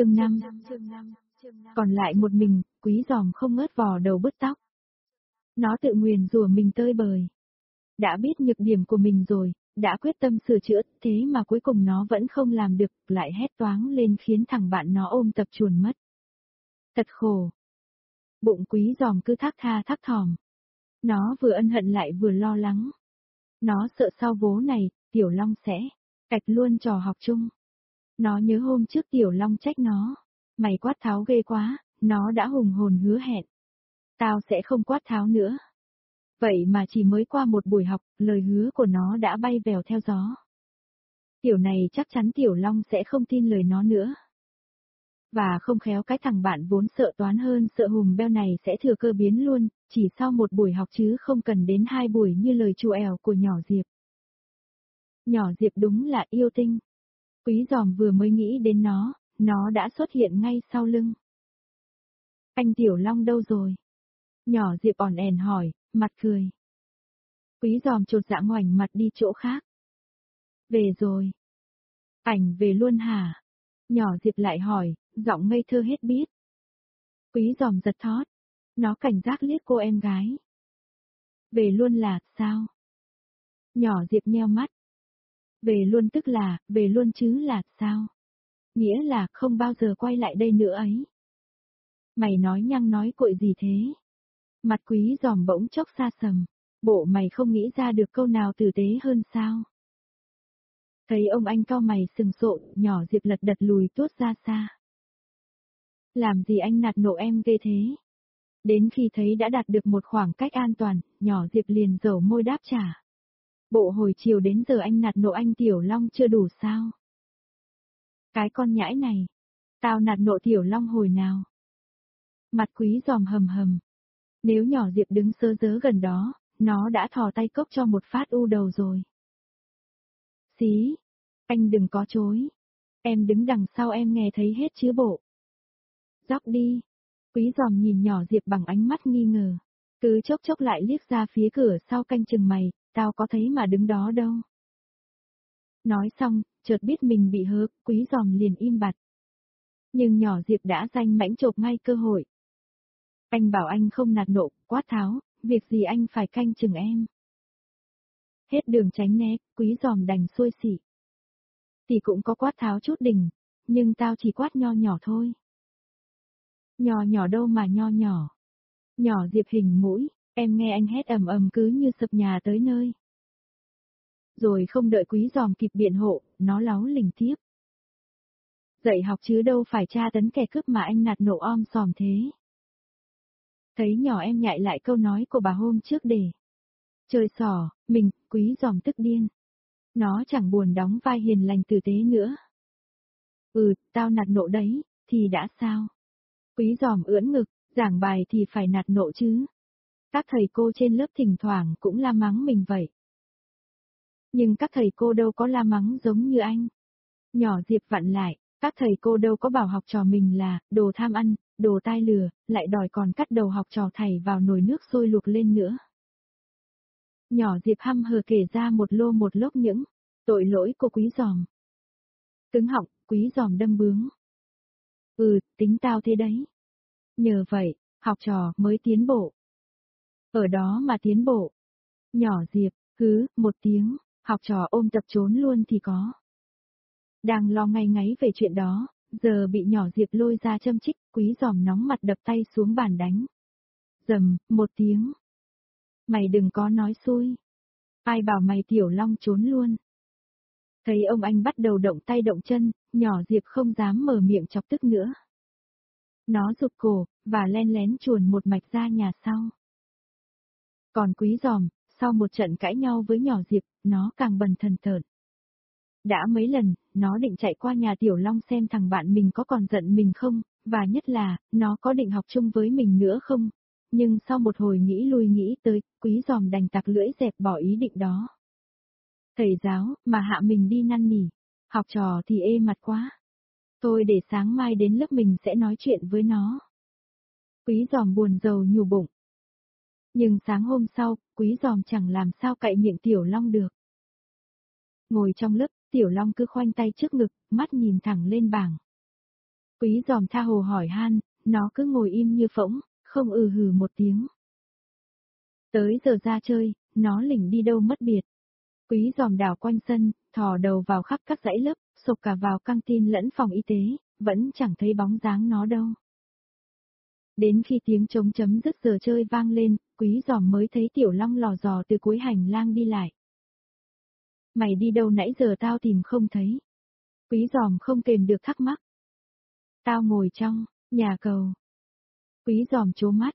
chương 5 Còn lại một mình, quý giòm không ngớt vò đầu bứt tóc. Nó tự nguyền rủa mình tơi bời. Đã biết nhược điểm của mình rồi, đã quyết tâm sửa chữa, thế mà cuối cùng nó vẫn không làm được, lại hét toáng lên khiến thằng bạn nó ôm tập chuồn mất. Thật khổ. Bụng quý giòm cứ thác tha thác thòm. Nó vừa ân hận lại vừa lo lắng. Nó sợ sau vố này, Tiểu Long sẽ cạch luôn trò học chung. Nó nhớ hôm trước Tiểu Long trách nó. Mày quát tháo ghê quá, nó đã hùng hồn hứa hẹn. Tao sẽ không quát tháo nữa. Vậy mà chỉ mới qua một buổi học, lời hứa của nó đã bay vèo theo gió. Tiểu này chắc chắn Tiểu Long sẽ không tin lời nó nữa. Và không khéo cái thằng bạn vốn sợ toán hơn sợ hùng beo này sẽ thừa cơ biến luôn, chỉ sau một buổi học chứ không cần đến hai buổi như lời chù ẻo của nhỏ Diệp. Nhỏ Diệp đúng là yêu tinh. Quý giòm vừa mới nghĩ đến nó, nó đã xuất hiện ngay sau lưng. Anh Tiểu Long đâu rồi? Nhỏ Diệp ỏn ẻn hỏi, mặt cười. Quý giòm trột dạ ngoảnh mặt đi chỗ khác. Về rồi. Ảnh về luôn hả? Nhỏ Diệp lại hỏi, giọng ngây thơ hết biết. Quý giòm giật thót. Nó cảnh giác liếc cô em gái. Về luôn là, sao? Nhỏ Diệp nheo mắt. Về luôn tức là, về luôn chứ là, sao? Nghĩa là không bao giờ quay lại đây nữa ấy. Mày nói nhăng nói cội gì thế? Mặt quý giòm bỗng chốc xa sầm. Bộ mày không nghĩ ra được câu nào tử tế hơn sao? Thấy ông anh cao mày sừng sộ, nhỏ Diệp lật đật lùi tuốt ra xa. Làm gì anh nạt nộ em ghê thế? Đến khi thấy đã đạt được một khoảng cách an toàn, nhỏ Diệp liền dầu môi đáp trả. Bộ hồi chiều đến giờ anh nạt nộ anh Tiểu Long chưa đủ sao? Cái con nhãi này, tao nạt nộ Tiểu Long hồi nào? Mặt quý giòm hầm hầm. Nếu nhỏ Diệp đứng sơ dớ gần đó, nó đã thò tay cốc cho một phát u đầu rồi. Xí, anh đừng có chối. Em đứng đằng sau em nghe thấy hết chứ bộ. Dóc đi. Quý giòm nhìn nhỏ Diệp bằng ánh mắt nghi ngờ. Cứ chốc chốc lại liếc ra phía cửa sau canh chừng mày, tao có thấy mà đứng đó đâu. Nói xong, chợt biết mình bị hớ, quý giòm liền im bặt. Nhưng nhỏ Diệp đã danh mãnh chộp ngay cơ hội. Anh bảo anh không nạt nộ, quát tháo, việc gì anh phải canh chừng em. Hết đường tránh né, quý giòm đành xuôi xỉ. Thì cũng có quát tháo chút đỉnh, nhưng tao chỉ quát nho nhỏ thôi. Nhỏ nhỏ đâu mà nho nhỏ. Nhỏ Diệp hình mũi, em nghe anh hét ầm ầm cứ như sập nhà tới nơi. Rồi không đợi quý giòm kịp biện hộ, nó láo lình tiếp. Dạy học chứ đâu phải tra tấn kẻ cướp mà anh nạt nộ om sòm thế. Thấy nhỏ em nhại lại câu nói của bà hôm trước để. Trời sỏ, mình, quý giòm tức điên. Nó chẳng buồn đóng vai hiền lành tử tế nữa. Ừ, tao nạt nộ đấy, thì đã sao? Quý giòm ưỡn ngực, giảng bài thì phải nạt nộ chứ. Các thầy cô trên lớp thỉnh thoảng cũng la mắng mình vậy. Nhưng các thầy cô đâu có la mắng giống như anh. Nhỏ Diệp vặn lại, các thầy cô đâu có bảo học trò mình là, đồ tham ăn, đồ tai lừa, lại đòi còn cắt đầu học trò thầy vào nồi nước sôi luộc lên nữa. Nhỏ Diệp hăm hờ kể ra một lô một lốc những tội lỗi của quý giòm. Cứng họng, quý giòm đâm bướng. Ừ, tính tao thế đấy. Nhờ vậy, học trò mới tiến bộ. Ở đó mà tiến bộ. Nhỏ Diệp, cứ, một tiếng, học trò ôm tập trốn luôn thì có. Đang lo ngay ngáy về chuyện đó, giờ bị nhỏ Diệp lôi ra châm chích, quý giòm nóng mặt đập tay xuống bàn đánh. Dầm, một tiếng. Mày đừng có nói xui. Ai bảo mày tiểu long trốn luôn. Thấy ông anh bắt đầu động tay động chân, nhỏ Diệp không dám mở miệng chọc tức nữa. Nó rụt cổ, và len lén chuồn một mạch ra nhà sau. Còn quý giòm, sau một trận cãi nhau với nhỏ Diệp, nó càng bần thần thợn. Đã mấy lần, nó định chạy qua nhà Tiểu Long xem thằng bạn mình có còn giận mình không, và nhất là, nó có định học chung với mình nữa không. Nhưng sau một hồi nghĩ lui nghĩ tới, quý giòm đành tặc lưỡi dẹp bỏ ý định đó. Thầy giáo, mà hạ mình đi năn nỉ. Học trò thì ê mặt quá. Tôi để sáng mai đến lớp mình sẽ nói chuyện với nó. Quý giòm buồn rầu nhủ bụng. Nhưng sáng hôm sau, quý giòm chẳng làm sao cậy miệng Tiểu Long được. Ngồi trong lớp, Tiểu Long cứ khoanh tay trước ngực, mắt nhìn thẳng lên bảng. Quý giòm tha hồ hỏi han, nó cứ ngồi im như phỗng, không ừ hừ một tiếng. Tới giờ ra chơi, nó lỉnh đi đâu mất biệt. Quý giòm đảo quanh sân, thò đầu vào khắp các dãy lớp, sụp cả vào căng tin lẫn phòng y tế, vẫn chẳng thấy bóng dáng nó đâu. Đến khi tiếng trống chấm dứt giờ chơi vang lên, quý giòm mới thấy tiểu long lò dò từ cuối hành lang đi lại. Mày đi đâu nãy giờ tao tìm không thấy. Quý giòm không kềm được thắc mắc. Tao ngồi trong, nhà cầu. Quý giòm chố mắt.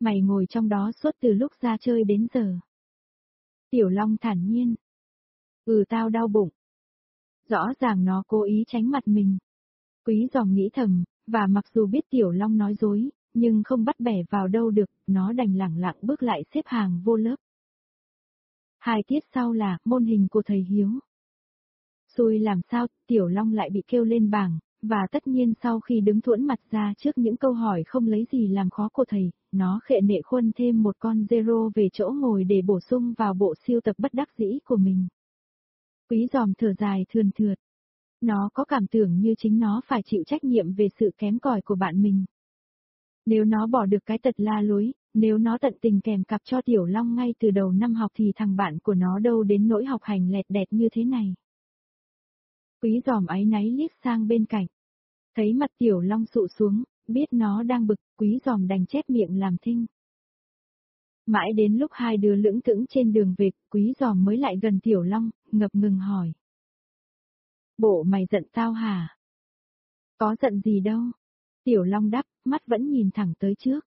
Mày ngồi trong đó suốt từ lúc ra chơi đến giờ. Tiểu Long thản nhiên. Ừ tao đau bụng. Rõ ràng nó cố ý tránh mặt mình. Quý giòm nghĩ thầm, và mặc dù biết Tiểu Long nói dối, nhưng không bắt bẻ vào đâu được, nó đành lẳng lặng bước lại xếp hàng vô lớp. Hai tiết sau là môn hình của thầy Hiếu. Xui làm sao, Tiểu Long lại bị kêu lên bảng, và tất nhiên sau khi đứng thuẫn mặt ra trước những câu hỏi không lấy gì làm khó của thầy, nó khệ nệ khuân thêm một con zero về chỗ ngồi để bổ sung vào bộ siêu tập bất đắc dĩ của mình. Quý giòm thở dài thườn thượt. Nó có cảm tưởng như chính nó phải chịu trách nhiệm về sự kém cỏi của bạn mình. Nếu nó bỏ được cái tật la lối, nếu nó tận tình kèm cặp cho Tiểu Long ngay từ đầu năm học thì thằng bạn của nó đâu đến nỗi học hành lẹt đẹt như thế này. Quý giòm áy náy liếc sang bên cạnh. Thấy mặt Tiểu Long sụ xuống, biết nó đang bực, quý giòm đành chép miệng làm thinh. Mãi đến lúc hai đứa lưỡng thững trên đường về, quý giòm mới lại gần Tiểu Long, ngập ngừng hỏi. Bộ mày giận tao hả? Có giận gì đâu. Tiểu Long đáp, mắt vẫn nhìn thẳng tới trước.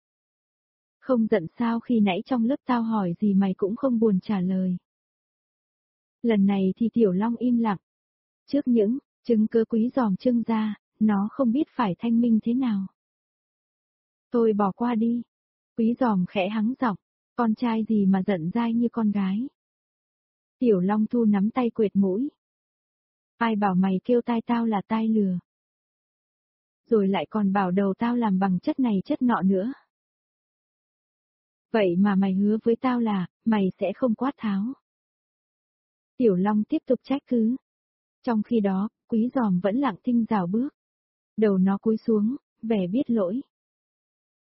Không giận sao khi nãy trong lớp tao hỏi gì mày cũng không buồn trả lời. Lần này thì Tiểu Long im lặng. Trước những chứng cơ quý giòm trưng ra, nó không biết phải thanh minh thế nào. Thôi bỏ qua đi. Quý giòm khẽ hắng giọng, con trai gì mà giận dai như con gái. Tiểu Long Thu nắm tay quệt mũi. Ai bảo mày kêu tai tao là tai lừa. Rồi lại còn bảo đầu tao làm bằng chất này chất nọ nữa. Vậy mà mày hứa với tao là, mày sẽ không quát tháo. Tiểu Long tiếp tục trách cứ. Trong khi đó, quý giòm vẫn lặng thinh rào bước. Đầu nó cúi xuống, vẻ biết lỗi.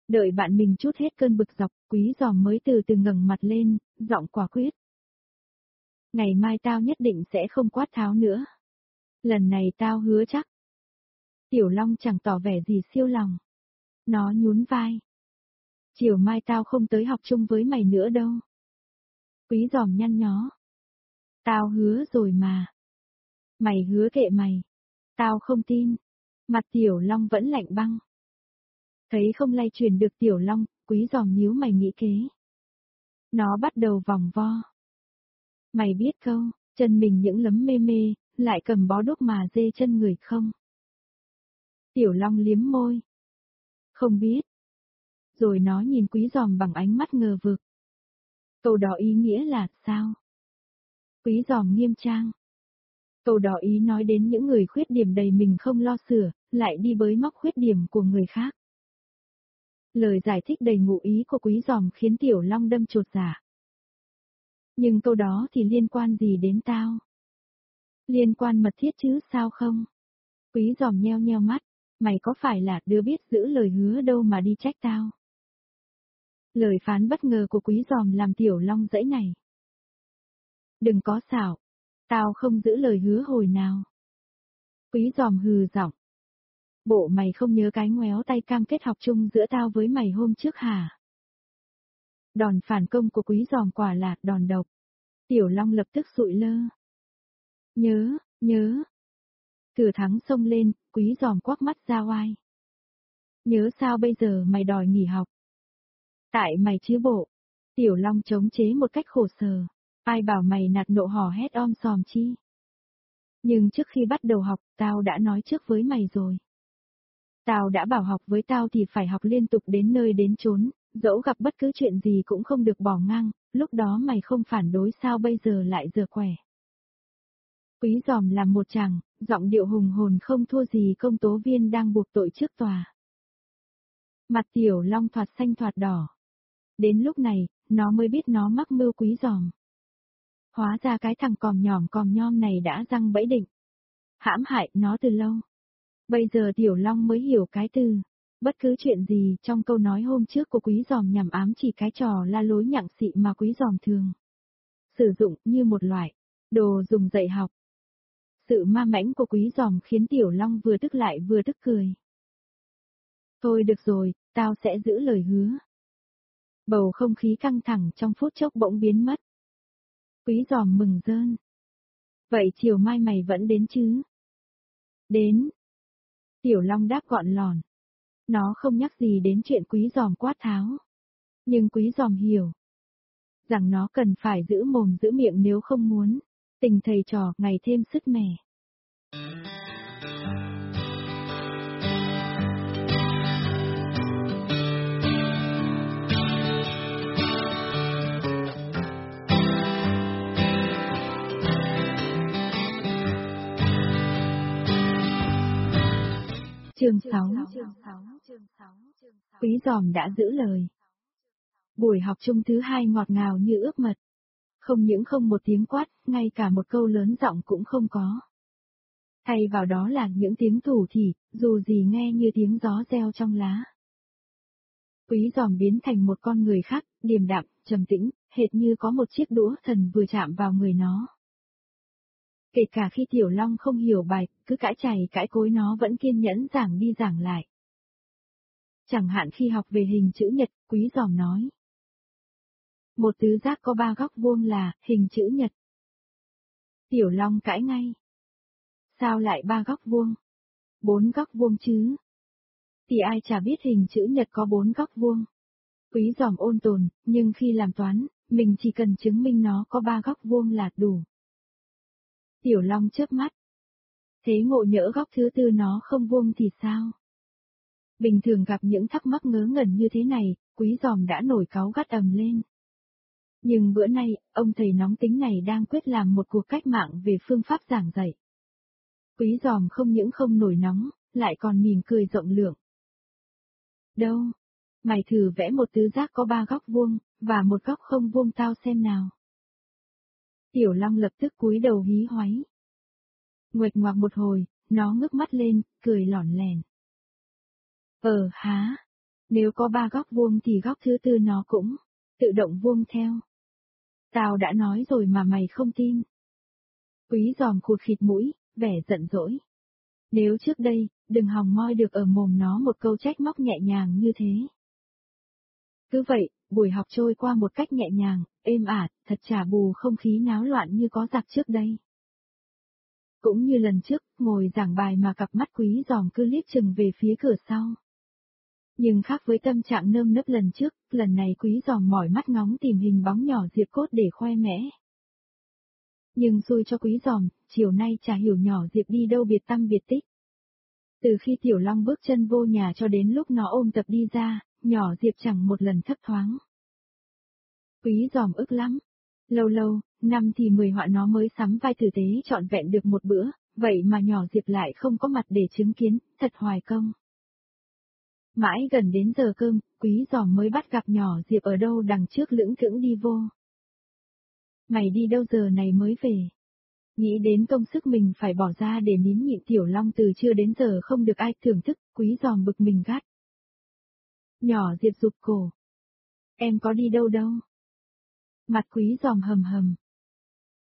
Đợi bạn mình chút hết cơn bực dọc, quý giòm mới từ từ ngẩng mặt lên, giọng quả quyết. Ngày mai tao nhất định sẽ không quát tháo nữa. Lần này tao hứa chắc. Tiểu Long chẳng tỏ vẻ gì siêu lòng. Nó nhún vai. Chiều mai tao không tới học chung với mày nữa đâu. Quý giòm nhăn nhó. Tao hứa rồi mà. Mày hứa kệ mày. Tao không tin. Mặt Tiểu Long vẫn lạnh băng. Thấy không lay truyền được Tiểu Long, quý giòm nhíu mày nghĩ kế. Nó bắt đầu vòng vo. Mày biết không, chân mình những lấm mê mê, lại cầm bó đúc mà dê chân người không? Tiểu Long liếm môi. Không biết. Rồi nó nhìn quý giòm bằng ánh mắt ngờ vực. Câu đó ý nghĩa là sao? Quý giòm nghiêm trang. Câu đó ý nói đến những người khuyết điểm đầy mình không lo sửa, lại đi bới móc khuyết điểm của người khác. Lời giải thích đầy ngụ ý của quý giòm khiến Tiểu Long đâm chột giả. Nhưng câu đó thì liên quan gì đến tao? Liên quan mật thiết chứ sao không? Quý giòm nheo nheo mắt, mày có phải là đứa biết giữ lời hứa đâu mà đi trách tao? Lời phán bất ngờ của quý giòm làm tiểu long dãy này. Đừng có xảo, tao không giữ lời hứa hồi nào. Quý giòm hừ giọng. Bộ mày không nhớ cái ngoéo tay cam kết học chung giữa tao với mày hôm trước hả? Đòn phản công của quý giòm quả là đòn độc. Tiểu Long lập tức sụi lơ. Nhớ, nhớ. Thừa thắng xông lên, quý giòm quắc mắt ra oai. Nhớ sao bây giờ mày đòi nghỉ học? Tại mày chứ bộ. Tiểu Long chống chế một cách khổ sở. Ai bảo mày nạt nộ hò hét om sòm chi? Nhưng trước khi bắt đầu học, tao đã nói trước với mày rồi. Tao đã bảo học với tao thì phải học liên tục đến nơi đến chốn, dẫu gặp bất cứ chuyện gì cũng không được bỏ ngang, lúc đó mày không phản đối sao bây giờ lại giờ khỏe. Quý giòm làm một chàng, giọng điệu hùng hồn không thua gì công tố viên đang buộc tội trước tòa. Mặt tiểu long thoạt xanh thoạt đỏ. Đến lúc này, nó mới biết nó mắc mưu quý giòm. Hóa ra cái thằng còm nhỏm còm nhom này đã răng bẫy định. Hãm hại nó từ lâu. Bây giờ Tiểu Long mới hiểu cái từ. Bất cứ chuyện gì trong câu nói hôm trước của quý giòm nhằm ám chỉ cái trò la lối nhặng xị mà quý giòm thường. Sử dụng như một loại đồ dùng dạy học. Sự ma mãnh của quý giòm khiến Tiểu Long vừa tức lại vừa tức cười. Thôi được rồi, tao sẽ giữ lời hứa. Bầu không khí căng thẳng trong phút chốc bỗng biến mất. Quý giòm mừng rơn. Vậy chiều mai mày vẫn đến chứ? Đến. Tiểu Long đáp gọn lòn. Nó không nhắc gì đến chuyện quý giòm quát tháo. Nhưng quý giòm hiểu. Rằng nó cần phải giữ mồm giữ miệng nếu không muốn. Tình thầy trò, ngày thêm sức mẻ. Chương 6 Quý giòm đã giữ lời. Buổi học chung thứ hai ngọt ngào như ước mật. Không những không một tiếng quát, ngay cả một câu lớn giọng cũng không có. Thay vào đó là những tiếng thủ thỉ, dù gì nghe như tiếng gió reo trong lá. Quý giòm biến thành một con người khác, điềm đạm, trầm tĩnh, hệt như có một chiếc đũa thần vừa chạm vào người nó. Kể cả khi Tiểu Long không hiểu bài, cứ cãi chày cãi cối nó vẫn kiên nhẫn giảng đi giảng lại. Chẳng hạn khi học về hình chữ nhật, quý giòm nói. Một tứ giác có ba góc vuông là hình chữ nhật. Tiểu Long cãi ngay. Sao lại ba góc vuông? Bốn góc vuông chứ? Thì ai chả biết hình chữ nhật có bốn góc vuông. Quý giòm ôn tồn, nhưng khi làm toán, mình chỉ cần chứng minh nó có ba góc vuông là đủ. Tiểu Long chớp mắt. Thế ngộ nhỡ góc thứ tư nó không vuông thì sao? Bình thường gặp những thắc mắc ngớ ngẩn như thế này, quý giòm đã nổi cáu gắt ầm lên. Nhưng bữa nay, ông thầy nóng tính này đang quyết làm một cuộc cách mạng về phương pháp giảng dạy. Quý giòm không những không nổi nóng, lại còn mỉm cười rộng lượng. Đâu? Mày thử vẽ một tứ giác có ba góc vuông, và một góc không vuông tao xem nào. Tiểu Long lập tức cúi đầu hí hoáy. Nguyệt ngoạc một hồi, nó ngước mắt lên, cười lỏn lẻn. Ờ há, nếu có ba góc vuông thì góc thứ tư nó cũng tự động vuông theo. Tao đã nói rồi mà mày không tin. Quý giòm cụt khịt mũi, vẻ giận dỗi. Nếu trước đây, đừng hòng moi được ở mồm nó một câu trách móc nhẹ nhàng như thế. Cứ vậy, buổi học trôi qua một cách nhẹ nhàng, êm ả, thật trả bù không khí náo loạn như có giặc trước đây. Cũng như lần trước, ngồi giảng bài mà cặp mắt quý giòm cứ liếc chừng về phía cửa sau. Nhưng khác với tâm trạng nơm nấp lần trước, lần này quý giòm mỏi mắt ngóng tìm hình bóng nhỏ Diệp Cốt để khoe mẽ. Nhưng xui cho quý giòm, chiều nay chả hiểu nhỏ Diệp đi đâu biệt tâm biệt tích. Từ khi Tiểu Long bước chân vô nhà cho đến lúc nó ôm tập đi ra, nhỏ Diệp chẳng một lần thấp thoáng. Quý giòm ức lắm. Lâu lâu, năm thì mười họa nó mới sắm vai tử tế trọn vẹn được một bữa, vậy mà nhỏ Diệp lại không có mặt để chứng kiến, thật hoài công. Mãi gần đến giờ cơm, quý giòm mới bắt gặp nhỏ Diệp ở đâu đằng trước lưỡng cưỡng đi vô. Mày đi đâu giờ này mới về? Nghĩ đến công sức mình phải bỏ ra để nín nhịn tiểu long từ trưa đến giờ không được ai thưởng thức, quý giòm bực mình gắt. Nhỏ Diệp rụt cổ. Em có đi đâu đâu? Mặt quý giòm hầm hầm.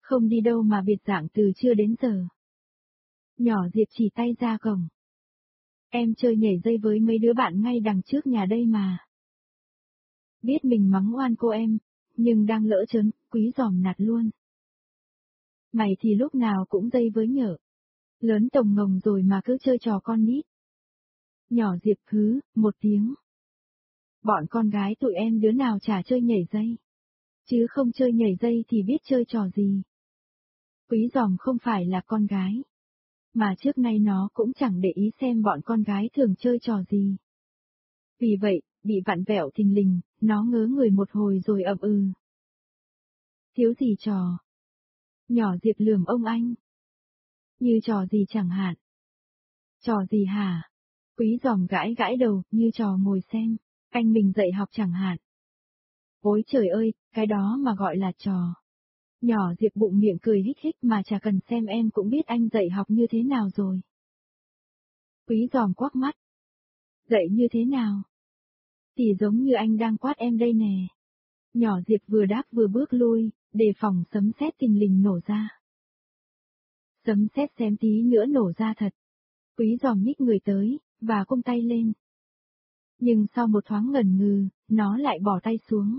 Không đi đâu mà biệt dạng từ trưa đến giờ. Nhỏ Diệp chỉ tay ra cổng. Em chơi nhảy dây với mấy đứa bạn ngay đằng trước nhà đây mà. Biết mình mắng oan cô em, nhưng đang lỡ chớn, quý giòm nạt luôn. Mày thì lúc nào cũng dây với nhở. Lớn tổng ngồng rồi mà cứ chơi trò con nít. Nhỏ Diệp hứ, một tiếng. Bọn con gái tụi em đứa nào chả chơi nhảy dây. Chứ không chơi nhảy dây thì biết chơi trò gì. Quý giòm không phải là con gái. Mà trước nay nó cũng chẳng để ý xem bọn con gái thường chơi trò gì. Vì vậy, bị vặn vẹo thình lình, nó ngớ người một hồi rồi ậm ừ. Thiếu gì trò? Nhỏ Diệp lườm ông anh. Như trò gì chẳng hạn. Trò gì hả? Quý giòm gãi gãi đầu, như trò ngồi xem, anh mình dạy học chẳng hạn. Ôi trời ơi, cái đó mà gọi là trò. Nhỏ Diệp bụng miệng cười hích hích mà chả cần xem em cũng biết anh dạy học như thế nào rồi. Quý giòm quắc mắt. dạy như thế nào? Thì giống như anh đang quát em đây nè. Nhỏ Diệp vừa đáp vừa bước lui, đề phòng sấm sét tình lình nổ ra. Sấm sét xém tí nữa nổ ra thật. Quý giòm nhích người tới, và cung tay lên. Nhưng sau một thoáng ngần ngừ, nó lại bỏ tay xuống.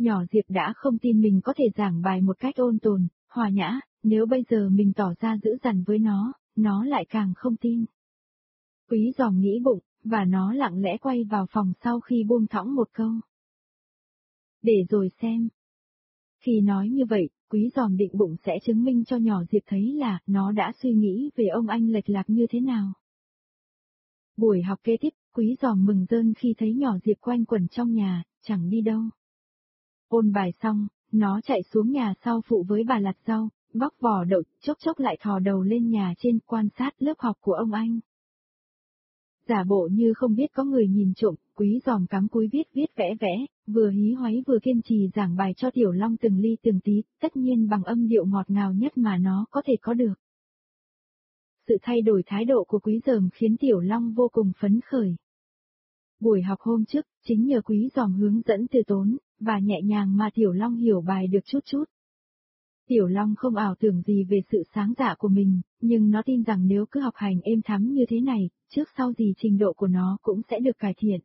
Nhỏ Diệp đã không tin mình có thể giảng bài một cách ôn tồn, hòa nhã, nếu bây giờ mình tỏ ra dữ dằn với nó, nó lại càng không tin. Quý giòm nghĩ bụng, và nó lặng lẽ quay vào phòng sau khi buông thõng một câu. Để rồi xem. Khi nói như vậy, quý giòm định bụng sẽ chứng minh cho nhỏ Diệp thấy là nó đã suy nghĩ về ông anh lệch lạc như thế nào. Buổi học kế tiếp, quý giòm mừng rơn khi thấy nhỏ Diệp quanh quẩn trong nhà, chẳng đi đâu. Ôn bài xong, nó chạy xuống nhà sau phụ với bà lặt rau, bóc vỏ đậu, chốc chốc lại thò đầu lên nhà trên quan sát lớp học của ông anh. Giả bộ như không biết có người nhìn trộm, quý giòm cắm cúi viết viết vẽ vẽ, vừa hí hoáy vừa kiên trì giảng bài cho Tiểu Long từng ly từng tí, tất nhiên bằng âm điệu ngọt ngào nhất mà nó có thể có được. Sự thay đổi thái độ của quý giòm khiến Tiểu Long vô cùng phấn khởi. Buổi học hôm trước, chính nhờ quý giòm hướng dẫn từ tốn, và nhẹ nhàng mà Tiểu Long hiểu bài được chút chút. Tiểu Long không ảo tưởng gì về sự sáng dạ của mình, nhưng nó tin rằng nếu cứ học hành êm thắm như thế này, trước sau gì trình độ của nó cũng sẽ được cải thiện.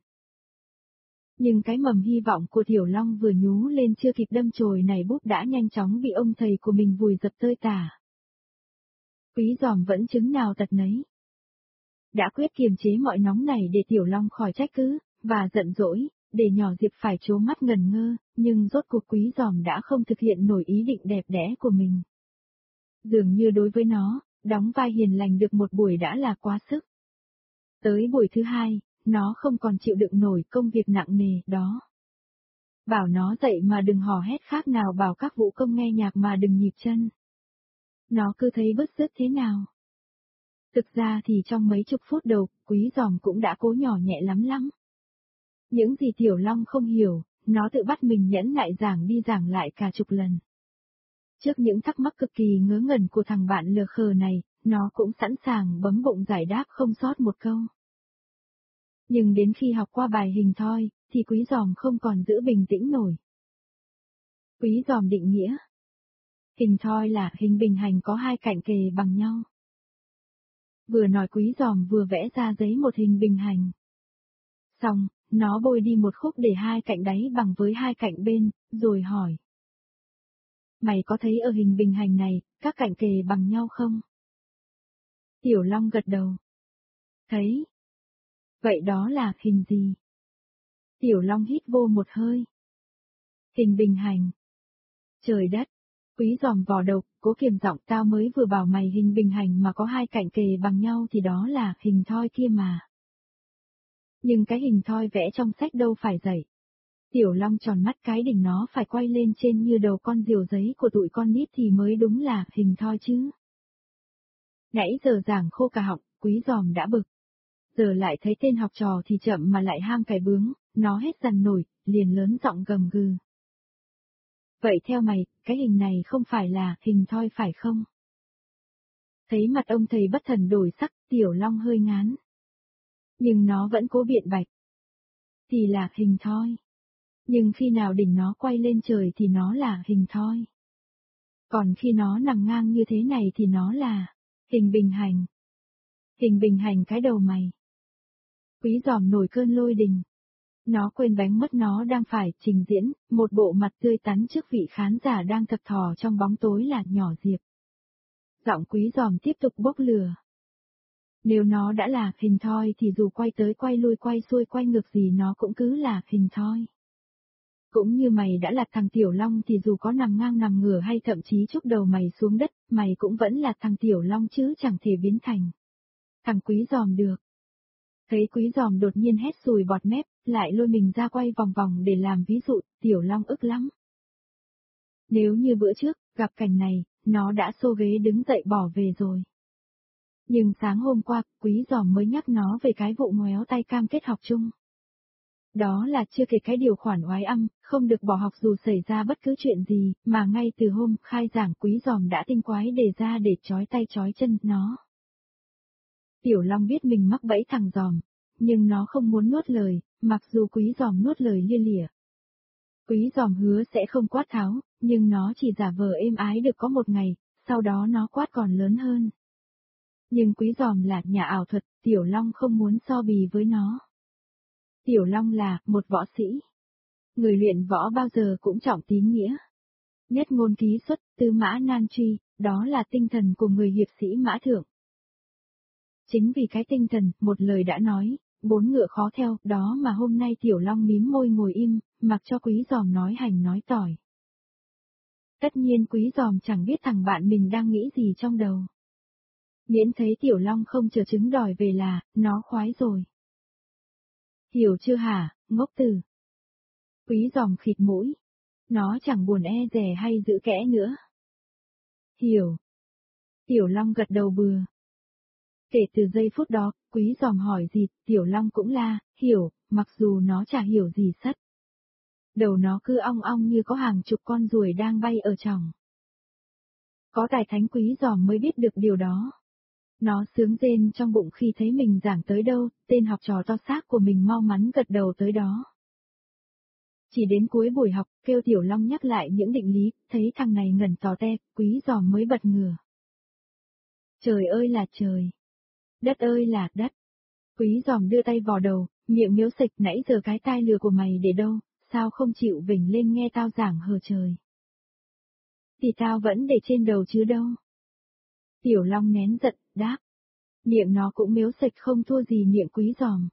Nhưng cái mầm hy vọng của Tiểu Long vừa nhú lên chưa kịp đâm chồi này bút đã nhanh chóng bị ông thầy của mình vùi dập tơi tả. Quý giòm vẫn chứng nào tật nấy. Đã quyết kiềm chế mọi nóng này để Tiểu Long khỏi trách cứ, và giận dỗi, để nhỏ Diệp phải chố mắt ngần ngơ, nhưng rốt cuộc quý giòm đã không thực hiện nổi ý định đẹp đẽ của mình. Dường như đối với nó, đóng vai hiền lành được một buổi đã là quá sức. Tới buổi thứ hai, nó không còn chịu đựng nổi công việc nặng nề đó. Bảo nó dậy mà đừng hò hét khác nào bảo các vũ công nghe nhạc mà đừng nhịp chân. Nó cứ thấy bứt rứt thế nào. Thực ra thì trong mấy chục phút đầu, quý giòm cũng đã cố nhỏ nhẹ lắm lắm. Những gì Tiểu Long không hiểu, nó tự bắt mình nhẫn lại giảng đi giảng lại cả chục lần. Trước những thắc mắc cực kỳ ngớ ngẩn của thằng bạn lừa khờ này, nó cũng sẵn sàng bấm bụng giải đáp không sót một câu. Nhưng đến khi học qua bài hình thoi, thì quý giòm không còn giữ bình tĩnh nổi. Quý giòm định nghĩa. Hình thoi là hình bình hành có hai cạnh kề bằng nhau. Vừa nói quý giòm vừa vẽ ra giấy một hình bình hành. Xong, nó bôi đi một khúc để hai cạnh đáy bằng với hai cạnh bên, rồi hỏi. Mày có thấy ở hình bình hành này, các cạnh kề bằng nhau không? Tiểu Long gật đầu. Thấy. Vậy đó là hình gì? Tiểu Long hít vô một hơi. Hình bình hành. Trời đất, quý giòm vò đầu, cố kiềm giọng tao mới vừa bảo mày hình bình hành mà có hai cạnh kề bằng nhau thì đó là hình thoi kia mà nhưng cái hình thoi vẽ trong sách đâu phải dậy. Tiểu Long tròn mắt cái đỉnh nó phải quay lên trên như đầu con diều giấy của tụi con nít thì mới đúng là hình thoi chứ. Nãy giờ giảng khô cả học, quý giòm đã bực. Giờ lại thấy tên học trò thì chậm mà lại ham cái bướng, nó hết dằn nổi, liền lớn giọng gầm gừ. Vậy theo mày, cái hình này không phải là hình thoi phải không? Thấy mặt ông thầy bất thần đổi sắc, tiểu long hơi ngán nhưng nó vẫn cố biện bạch. Thì là hình thoi. Nhưng khi nào đỉnh nó quay lên trời thì nó là hình thoi. Còn khi nó nằm ngang như thế này thì nó là hình bình hành. Hình bình hành cái đầu mày. Quý giòm nổi cơn lôi đình. Nó quên bánh mất nó đang phải trình diễn, một bộ mặt tươi tắn trước vị khán giả đang thập thò trong bóng tối là nhỏ diệp. Giọng quý giòm tiếp tục bốc lửa. Nếu nó đã là hình thoi thì dù quay tới quay lui quay xuôi quay ngược gì nó cũng cứ là hình thoi. Cũng như mày đã là thằng Tiểu Long thì dù có nằm ngang nằm ngửa hay thậm chí chúc đầu mày xuống đất, mày cũng vẫn là thằng Tiểu Long chứ chẳng thể biến thành. Thằng quý giòm được. Thấy quý giòm đột nhiên hét sùi bọt mép, lại lôi mình ra quay vòng vòng để làm ví dụ, Tiểu Long ức lắm. Nếu như bữa trước, gặp cảnh này, nó đã xô ghế đứng dậy bỏ về rồi. Nhưng sáng hôm qua, quý giòm mới nhắc nó về cái vụ ngoéo tay cam kết học chung. Đó là chưa kể cái điều khoản oái âm, không được bỏ học dù xảy ra bất cứ chuyện gì, mà ngay từ hôm khai giảng quý giòm đã tinh quái đề ra để trói tay trói chân nó. Tiểu Long biết mình mắc bẫy thằng giòm, nhưng nó không muốn nuốt lời, mặc dù quý giòm nuốt lời lia lịa. Quý giòm hứa sẽ không quát tháo, nhưng nó chỉ giả vờ êm ái được có một ngày, sau đó nó quát còn lớn hơn. Nhưng quý giòm là nhà ảo thuật, Tiểu Long không muốn so bì với nó. Tiểu Long là một võ sĩ. Người luyện võ bao giờ cũng trọng tín nghĩa. Nhất ngôn ký xuất, tư mã nan truy, đó là tinh thần của người hiệp sĩ mã thượng. Chính vì cái tinh thần, một lời đã nói, bốn ngựa khó theo, đó mà hôm nay Tiểu Long mím môi ngồi im, mặc cho quý giòm nói hành nói tỏi. Tất nhiên quý giòm chẳng biết thằng bạn mình đang nghĩ gì trong đầu. Miễn thấy Tiểu Long không chờ chứng đòi về là, nó khoái rồi. Hiểu chưa hả, ngốc tử? Quý giòm khịt mũi. Nó chẳng buồn e rẻ hay giữ kẽ nữa. Hiểu. Tiểu Long gật đầu bừa. Kể từ giây phút đó, quý giòm hỏi gì, Tiểu Long cũng la, hiểu, mặc dù nó chả hiểu gì sắt Đầu nó cứ ong ong như có hàng chục con ruồi đang bay ở trong. Có tài thánh quý giòm mới biết được điều đó. Nó sướng rên trong bụng khi thấy mình giảng tới đâu, tên học trò to xác của mình mau mắn gật đầu tới đó. Chỉ đến cuối buổi học, kêu Tiểu Long nhắc lại những định lý, thấy thằng này ngẩn tò te, quý giò mới bật ngửa. Trời ơi là trời! Đất ơi là đất! Quý giòm đưa tay vào đầu, miệng miếu sịch nãy giờ cái tai lừa của mày để đâu, sao không chịu vỉnh lên nghe tao giảng hờ trời. Thì tao vẫn để trên đầu chứ đâu. Tiểu Long nén giận, đáp. Miệng nó cũng miếu sạch không thua gì miệng quý giòm.